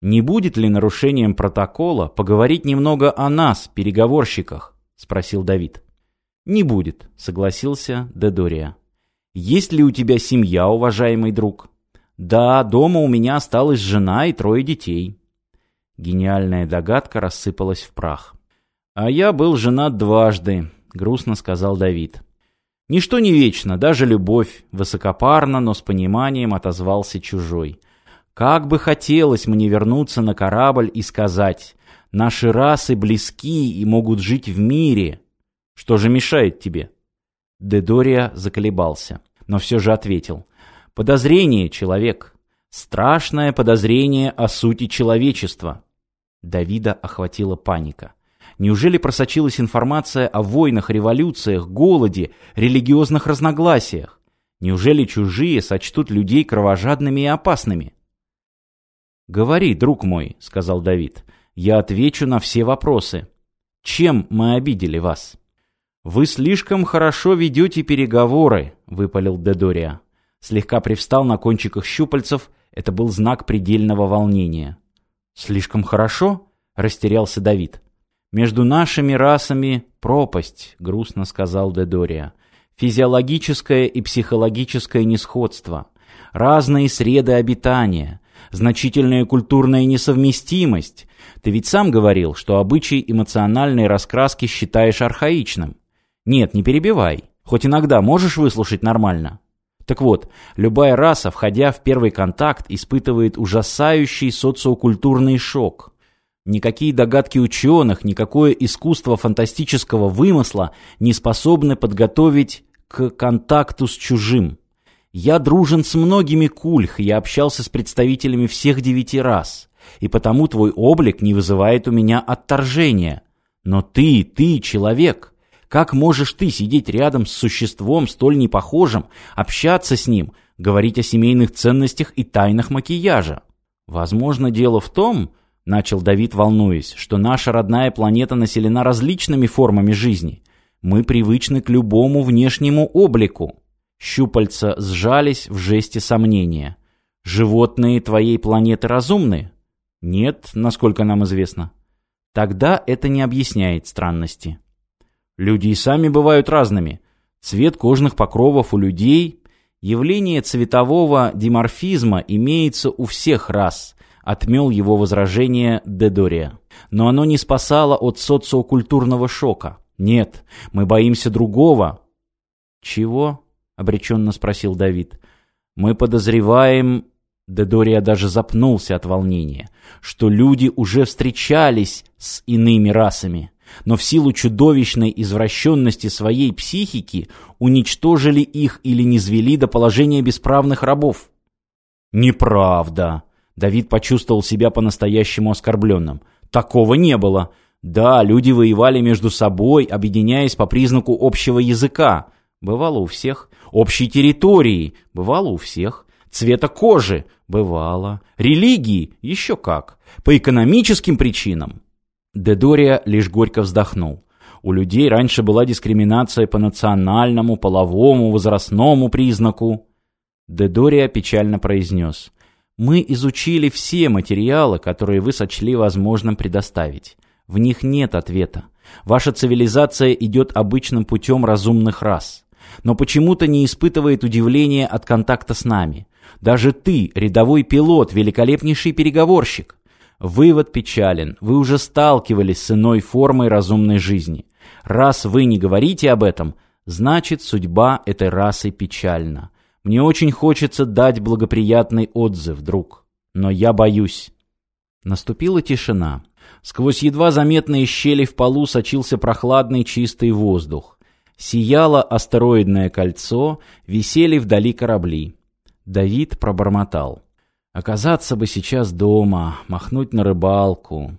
«Не будет ли нарушением протокола поговорить немного о нас, переговорщиках?» — спросил Давид. «Не будет», — согласился Дедория. «Есть ли у тебя семья, уважаемый друг?» «Да, дома у меня осталась жена и трое детей». Гениальная догадка рассыпалась в прах. «А я был женат дважды», — грустно сказал Давид. «Ничто не вечно, даже любовь», — высокопарно, но с пониманием отозвался чужой. Как бы хотелось мне вернуться на корабль и сказать, наши расы близки и могут жить в мире. Что же мешает тебе? Дедория заколебался, но все же ответил. Подозрение, человек. Страшное подозрение о сути человечества. Давида охватила паника. Неужели просочилась информация о войнах, революциях, голоде, религиозных разногласиях? Неужели чужие сочтут людей кровожадными и опасными? «Говори, друг мой», — сказал Давид. «Я отвечу на все вопросы. Чем мы обидели вас?» «Вы слишком хорошо ведете переговоры», — выпалил Дедория. Слегка привстал на кончиках щупальцев. Это был знак предельного волнения. «Слишком хорошо?» — растерялся Давид. «Между нашими расами пропасть», — грустно сказал Дедория. «Физиологическое и психологическое несходство. Разные среды обитания значительная культурная несовместимость. Ты ведь сам говорил, что обычай эмоциональной раскраски считаешь архаичным. Нет, не перебивай. Хоть иногда можешь выслушать нормально. Так вот, любая раса, входя в первый контакт, испытывает ужасающий социокультурный шок. Никакие догадки ученых, никакое искусство фантастического вымысла не способны подготовить к контакту с чужим. Я дружен с многими кульх, я общался с представителями всех девяти рас, и потому твой облик не вызывает у меня отторжения. Но ты, ты человек. Как можешь ты сидеть рядом с существом столь непохожим, общаться с ним, говорить о семейных ценностях и тайнах макияжа? Возможно, дело в том, начал Давид, волнуясь, что наша родная планета населена различными формами жизни. Мы привычны к любому внешнему облику. Щупальца сжались в жесте сомнения. «Животные твоей планеты разумны?» «Нет, насколько нам известно». «Тогда это не объясняет странности». «Люди и сами бывают разными. Цвет кожных покровов у людей...» «Явление цветового диморфизма имеется у всех рас», отмел его возражение Дедория. «Но оно не спасало от социокультурного шока. Нет, мы боимся другого». «Чего?» Обреченно спросил Давид. Мы подозреваем, Дедория даже запнулся от волнения, что люди уже встречались с иными расами, но в силу чудовищной извращенности своей психики уничтожили их или низвели до положения бесправных рабов. Неправда. Давид почувствовал себя по-настоящему оскорбленным. Такого не было. Да, люди воевали между собой, объединяясь по признаку общего языка. Бывало у всех. Общей территории. Бывало у всех. Цвета кожи. Бывало. Религии. Еще как. По экономическим причинам. Дедория лишь горько вздохнул. У людей раньше была дискриминация по национальному, половому, возрастному признаку. Дедория печально произнес. «Мы изучили все материалы, которые вы сочли возможным предоставить. В них нет ответа. Ваша цивилизация идет обычным путем разумных рас но почему-то не испытывает удивления от контакта с нами. Даже ты, рядовой пилот, великолепнейший переговорщик. Вывод печален. Вы уже сталкивались с иной формой разумной жизни. Раз вы не говорите об этом, значит судьба этой расы печальна. Мне очень хочется дать благоприятный отзыв, друг. Но я боюсь. Наступила тишина. Сквозь едва заметные щели в полу сочился прохладный чистый воздух. Сияло астероидное кольцо, висели вдали корабли. Давид пробормотал. «Оказаться бы сейчас дома, махнуть на рыбалку».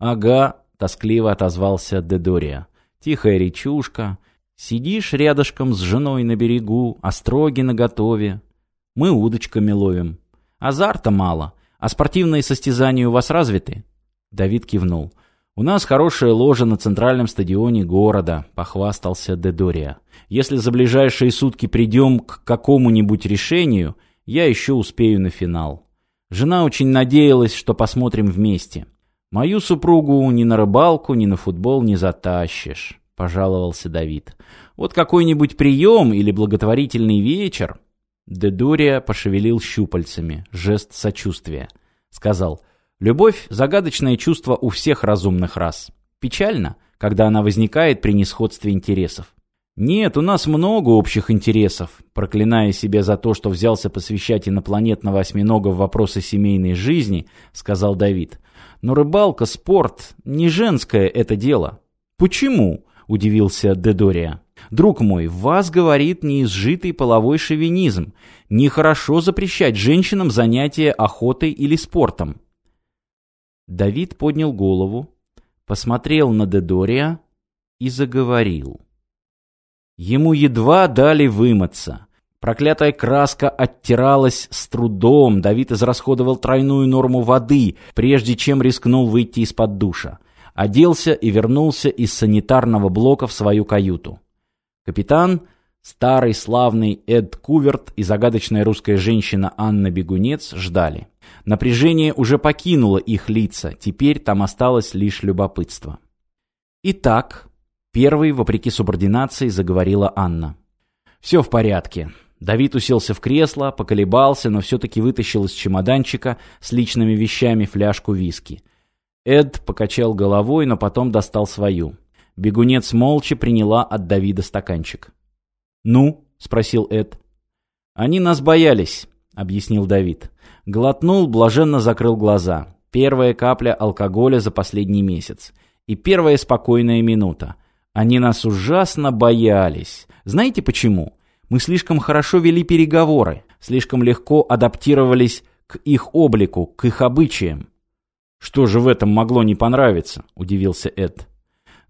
«Ага», — тоскливо отозвался Дедория. «Тихая речушка. Сидишь рядышком с женой на берегу, остроги наготове. Мы удочками ловим. Азарта мало. А спортивные состязания у вас развиты?» Давид кивнул. «У нас хорошая ложа на центральном стадионе города», — похвастался Дедория. «Если за ближайшие сутки придем к какому-нибудь решению, я еще успею на финал. Жена очень надеялась, что посмотрим вместе. Мою супругу ни на рыбалку, ни на футбол не затащишь, пожаловался Давид. Вот какой-нибудь прием или благотворительный вечер. Дедурия пошевелил щупальцами, жест сочувствия. Сказал, любовь — загадочное чувство у всех разумных рас. Печально, когда она возникает при несходстве интересов. «Нет, у нас много общих интересов», проклиная себя за то, что взялся посвящать инопланетного осьминога в вопросы семейной жизни, сказал Давид. «Но рыбалка, спорт, не женское это дело». «Почему?» – удивился Дедория. «Друг мой, вас говорит неизжитый половой шовинизм. Нехорошо запрещать женщинам занятия охотой или спортом». Давид поднял голову, посмотрел на Дедория и заговорил. Ему едва дали вымыться. Проклятая краска оттиралась с трудом, Давид израсходовал тройную норму воды, прежде чем рискнул выйти из-под душа. Оделся и вернулся из санитарного блока в свою каюту. Капитан, старый славный Эд Куверт и загадочная русская женщина Анна Бегунец ждали. Напряжение уже покинуло их лица, теперь там осталось лишь любопытство. Итак, Первой, вопреки субординации, заговорила Анна. «Все в порядке». Давид уселся в кресло, поколебался, но все-таки вытащил из чемоданчика с личными вещами фляжку виски. Эд покачал головой, но потом достал свою. Бегунец молча приняла от Давида стаканчик. «Ну?» — спросил Эд. «Они нас боялись», — объяснил Давид. Глотнул, блаженно закрыл глаза. Первая капля алкоголя за последний месяц. И первая спокойная минута. Они нас ужасно боялись. Знаете почему? Мы слишком хорошо вели переговоры, слишком легко адаптировались к их облику, к их обычаям. «Что же в этом могло не понравиться?» – удивился Эд.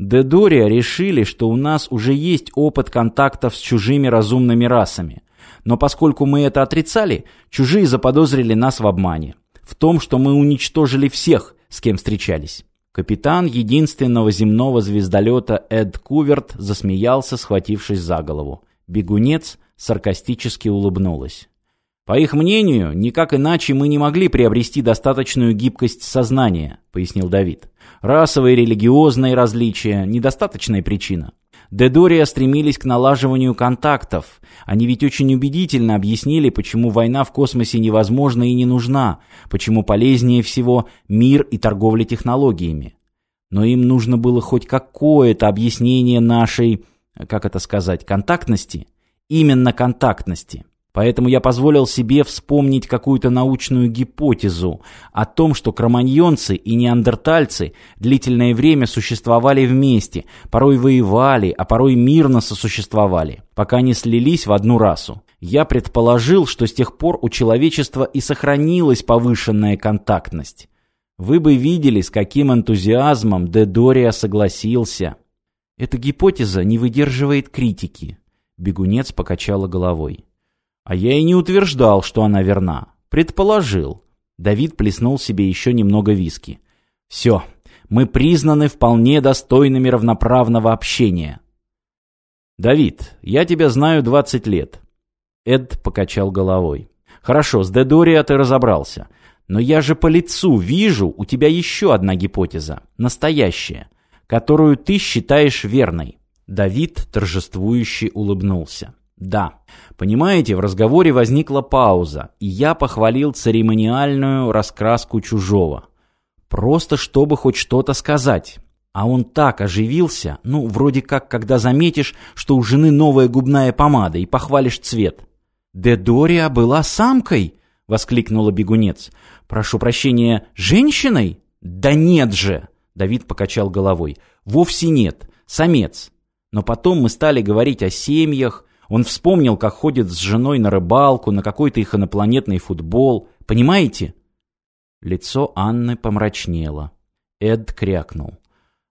Дедория решили, что у нас уже есть опыт контактов с чужими разумными расами. Но поскольку мы это отрицали, чужие заподозрили нас в обмане. В том, что мы уничтожили всех, с кем встречались. Капитан единственного земного звездолета Эд Куверт засмеялся, схватившись за голову. Бегунец саркастически улыбнулась. «По их мнению, никак иначе мы не могли приобрести достаточную гибкость сознания», — пояснил Давид. «Расовые и религиозные различия — недостаточная причина. Дедория стремились к налаживанию контактов. Они ведь очень убедительно объяснили, почему война в космосе невозможна и не нужна, почему полезнее всего мир и торговля технологиями. Но им нужно было хоть какое-то объяснение нашей, как это сказать, контактности. Именно контактности. Поэтому я позволил себе вспомнить какую-то научную гипотезу о том, что кроманьонцы и неандертальцы длительное время существовали вместе, порой воевали, а порой мирно сосуществовали, пока не слились в одну расу. Я предположил, что с тех пор у человечества и сохранилась повышенная контактность. Вы бы видели, с каким энтузиазмом Дедория согласился. Эта гипотеза не выдерживает критики. Бегунец покачала головой. А я и не утверждал, что она верна. Предположил. Давид плеснул себе еще немного виски. Все, мы признаны вполне достойными равноправного общения. Давид, я тебя знаю 20 лет. Эд покачал головой. Хорошо, с Дедориа ты разобрался. Но я же по лицу вижу, у тебя еще одна гипотеза, настоящая, которую ты считаешь верной. Давид торжествующе улыбнулся. Да. Понимаете, в разговоре возникла пауза, и я похвалил церемониальную раскраску чужого. Просто чтобы хоть что-то сказать. А он так оживился, ну, вроде как, когда заметишь, что у жены новая губная помада, и похвалишь цвет. «Дедория была самкой?» — воскликнула бегунец. «Прошу прощения, женщиной?» «Да нет же!» — Давид покачал головой. «Вовсе нет. Самец. Но потом мы стали говорить о семьях, он вспомнил, как ходит с женой на рыбалку, на какой-то их инопланетный футбол. Понимаете? Лицо Анны помрачнело. Эд крякнул.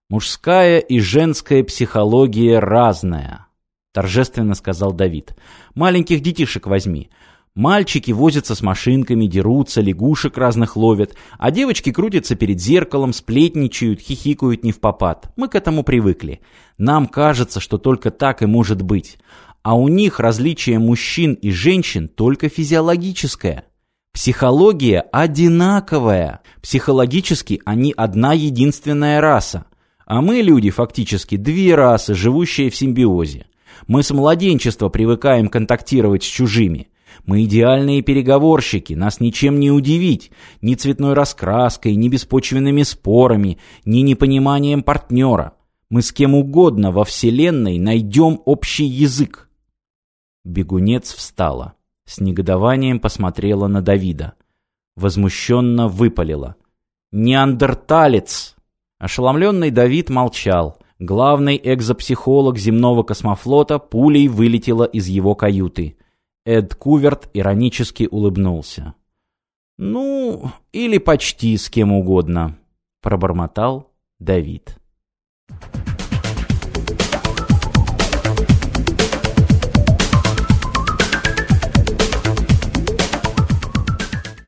«Мужская и женская психология разная», — торжественно сказал Давид. «Маленьких детишек возьми. Мальчики возятся с машинками, дерутся, лягушек разных ловят, а девочки крутятся перед зеркалом, сплетничают, хихикают не в попад. Мы к этому привыкли. Нам кажется, что только так и может быть а у них различие мужчин и женщин только физиологическое. Психология одинаковая. Психологически они одна единственная раса. А мы, люди, фактически две расы, живущие в симбиозе. Мы с младенчества привыкаем контактировать с чужими. Мы идеальные переговорщики, нас ничем не удивить, ни цветной раскраской, ни беспочвенными спорами, ни непониманием партнера. Мы с кем угодно во Вселенной найдем общий язык. Бегунец встала. С негодованием посмотрела на Давида. Возмущенно выпалила. «Неандерталец!» Ошеломленный Давид молчал. Главный экзопсихолог земного космофлота пулей вылетела из его каюты. Эд Куверт иронически улыбнулся. «Ну, или почти с кем угодно», — пробормотал Давид.